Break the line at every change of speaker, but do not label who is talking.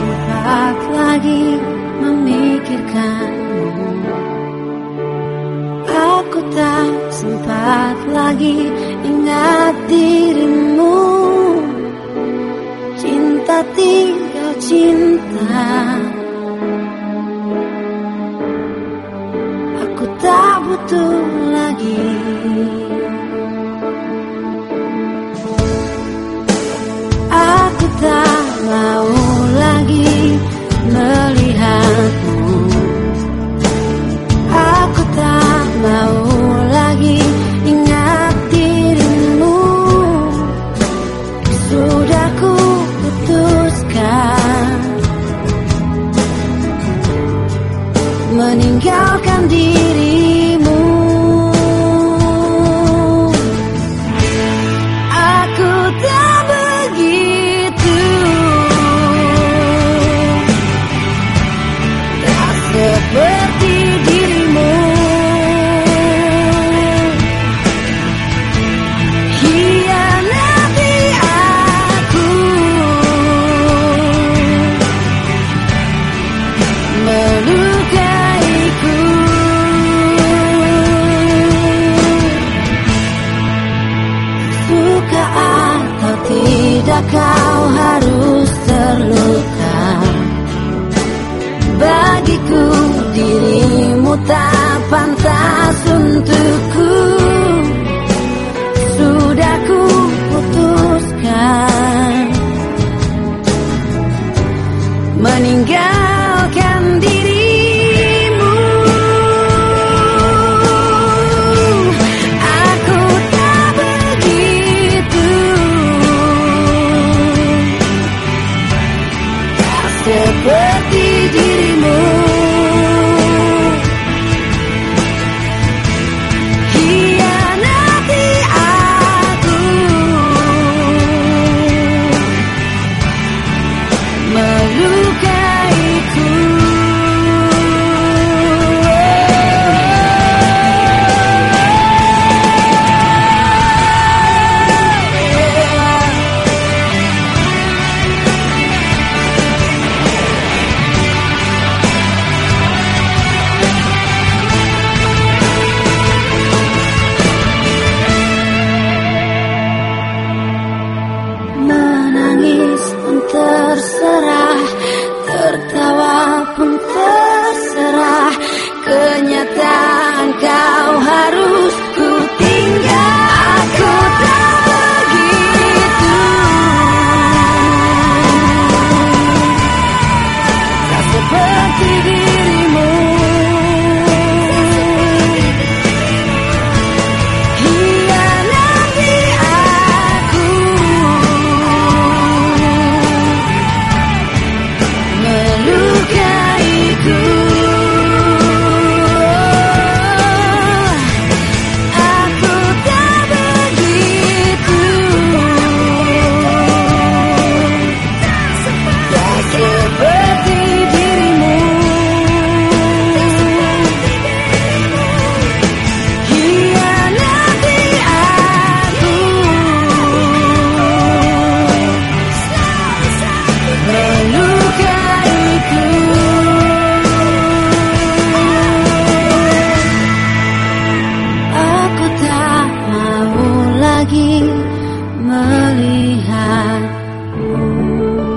Sempat lagi memikirkanmu. Aku tak sempat lagi ingat dirimu. Cinta tinggal cinta. Aku tak butuh lagi. Aku tak mau Meninggalkan dirimu harus terluka. Bagiku dirimu tak pantas untukku. Sudah ku putuskan. Meninggalkan seperti dirimu